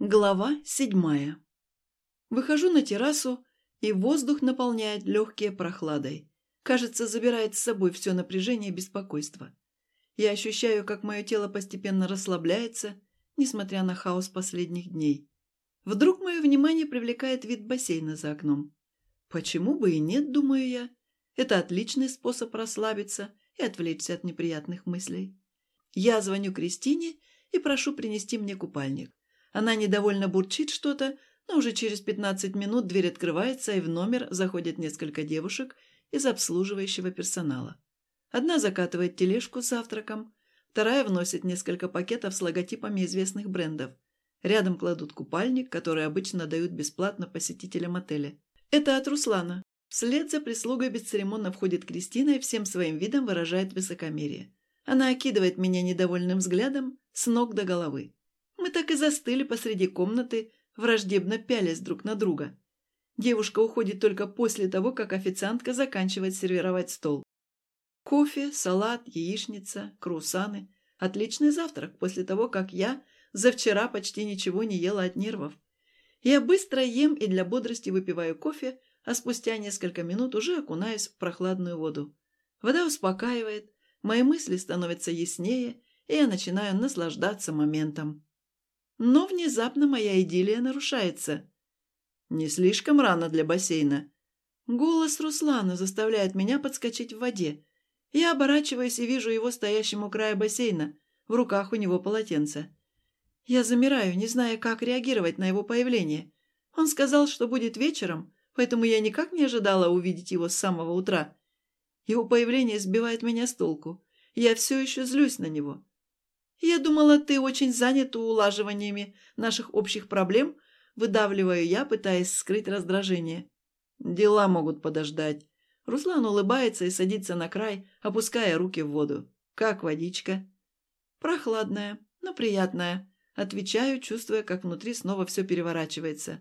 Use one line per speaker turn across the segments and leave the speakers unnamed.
Глава седьмая. Выхожу на террасу, и воздух наполняет легкие прохладой. Кажется, забирает с собой все напряжение и беспокойство. Я ощущаю, как мое тело постепенно расслабляется, несмотря на хаос последних дней. Вдруг мое внимание привлекает вид бассейна за окном. Почему бы и нет, думаю я. Это отличный способ расслабиться и отвлечься от неприятных мыслей. Я звоню Кристине и прошу принести мне купальник. Она недовольно бурчит что-то, но уже через 15 минут дверь открывается, и в номер заходят несколько девушек из обслуживающего персонала. Одна закатывает тележку с завтраком, вторая вносит несколько пакетов с логотипами известных брендов. Рядом кладут купальник, который обычно дают бесплатно посетителям отеля. Это от Руслана. Вслед за прислугой бесцеремонно входит Кристина и всем своим видом выражает высокомерие. Она окидывает меня недовольным взглядом с ног до головы. Мы так и застыли посреди комнаты, враждебно пялясь друг на друга. Девушка уходит только после того, как официантка заканчивает сервировать стол. Кофе, салат, яичница, круассаны. Отличный завтрак после того, как я за вчера почти ничего не ела от нервов. Я быстро ем и для бодрости выпиваю кофе, а спустя несколько минут уже окунаюсь в прохладную воду. Вода успокаивает, мои мысли становятся яснее, и я начинаю наслаждаться моментом. Но внезапно моя идиллия нарушается. Не слишком рано для бассейна. Голос Руслана заставляет меня подскочить в воде. Я оборачиваюсь и вижу его стоящим у края бассейна. В руках у него полотенце. Я замираю, не зная, как реагировать на его появление. Он сказал, что будет вечером, поэтому я никак не ожидала увидеть его с самого утра. Его появление сбивает меня с толку. Я все еще злюсь на него. «Я думала, ты очень занят улаживаниями наших общих проблем», выдавливаю я, пытаясь скрыть раздражение. «Дела могут подождать». Руслан улыбается и садится на край, опуская руки в воду. «Как водичка?» «Прохладная, но приятная», отвечаю, чувствуя, как внутри снова все переворачивается.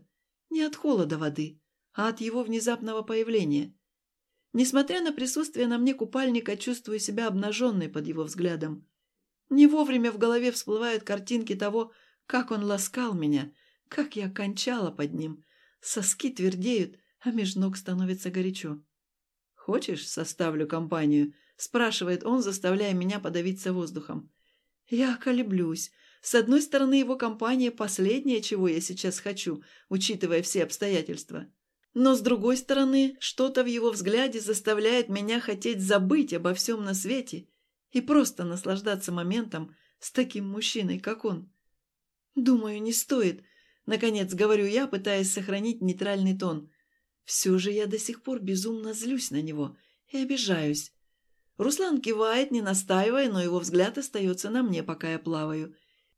Не от холода воды, а от его внезапного появления. Несмотря на присутствие на мне купальника, чувствую себя обнаженной под его взглядом. Не вовремя в голове всплывают картинки того, как он ласкал меня, как я кончала под ним. Соски твердеют, а меж ног становится горячо. «Хочешь, составлю компанию?» – спрашивает он, заставляя меня подавиться воздухом. Я колеблюсь. С одной стороны, его компания – последнее, чего я сейчас хочу, учитывая все обстоятельства. Но с другой стороны, что-то в его взгляде заставляет меня хотеть забыть обо всем на свете и просто наслаждаться моментом с таким мужчиной, как он. Думаю, не стоит. Наконец, говорю я, пытаясь сохранить нейтральный тон. Все же я до сих пор безумно злюсь на него и обижаюсь. Руслан кивает, не настаивая, но его взгляд остается на мне, пока я плаваю.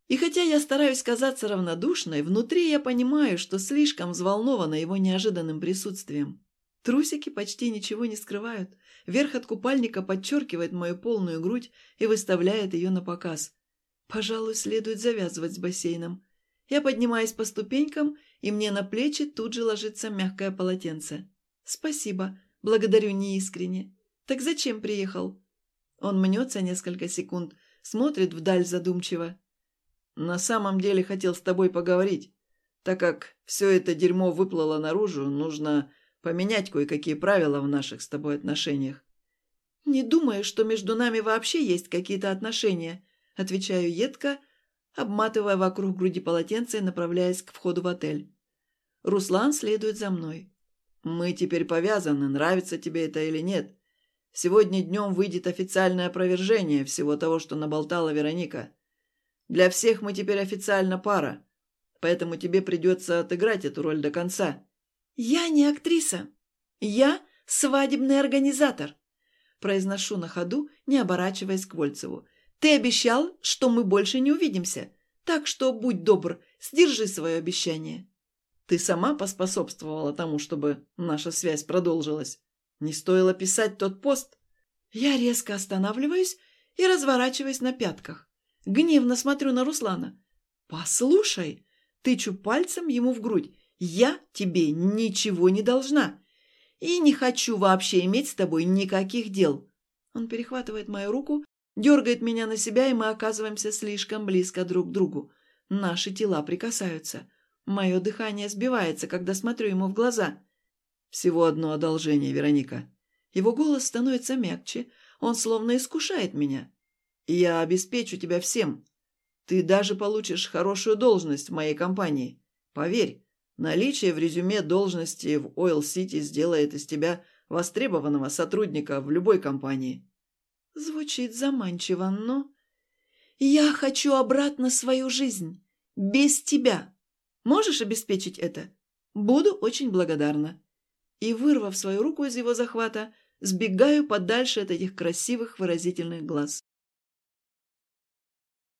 И хотя я стараюсь казаться равнодушной, внутри я понимаю, что слишком взволнована его неожиданным присутствием. Трусики почти ничего не скрывают. Верх от купальника подчеркивает мою полную грудь и выставляет ее на показ. Пожалуй, следует завязывать с бассейном. Я поднимаюсь по ступенькам, и мне на плечи тут же ложится мягкое полотенце. Спасибо, благодарю неискренне. Так зачем приехал? Он мнется несколько секунд, смотрит вдаль задумчиво. На самом деле хотел с тобой поговорить. Так как все это дерьмо выплыло наружу, нужно поменять кое-какие правила в наших с тобой отношениях. «Не думаю, что между нами вообще есть какие-то отношения», отвечаю едко, обматывая вокруг груди полотенце и направляясь к входу в отель. Руслан следует за мной. «Мы теперь повязаны, нравится тебе это или нет. Сегодня днем выйдет официальное опровержение всего того, что наболтала Вероника. Для всех мы теперь официально пара, поэтому тебе придется отыграть эту роль до конца». «Я не актриса. Я свадебный организатор», – произношу на ходу, не оборачиваясь к Вольцеву. «Ты обещал, что мы больше не увидимся, так что будь добр, сдержи свое обещание». «Ты сама поспособствовала тому, чтобы наша связь продолжилась. Не стоило писать тот пост». Я резко останавливаюсь и разворачиваюсь на пятках. Гневно смотрю на Руслана. «Послушай!» Тычу пальцем ему в грудь. Я тебе ничего не должна. И не хочу вообще иметь с тобой никаких дел. Он перехватывает мою руку, дергает меня на себя, и мы оказываемся слишком близко друг к другу. Наши тела прикасаются. Мое дыхание сбивается, когда смотрю ему в глаза.
Всего одно одолжение, Вероника.
Его голос становится мягче. Он словно искушает меня.
Я обеспечу тебя всем. Ты даже получишь хорошую должность в моей компании. Поверь, наличие в резюме должности в Ойл-Сити сделает из тебя востребованного сотрудника в любой компании.
Звучит заманчиво, но... Я хочу обратно свою жизнь. Без тебя. Можешь обеспечить это? Буду очень благодарна. И, вырвав свою руку из его захвата, сбегаю подальше от этих красивых выразительных глаз.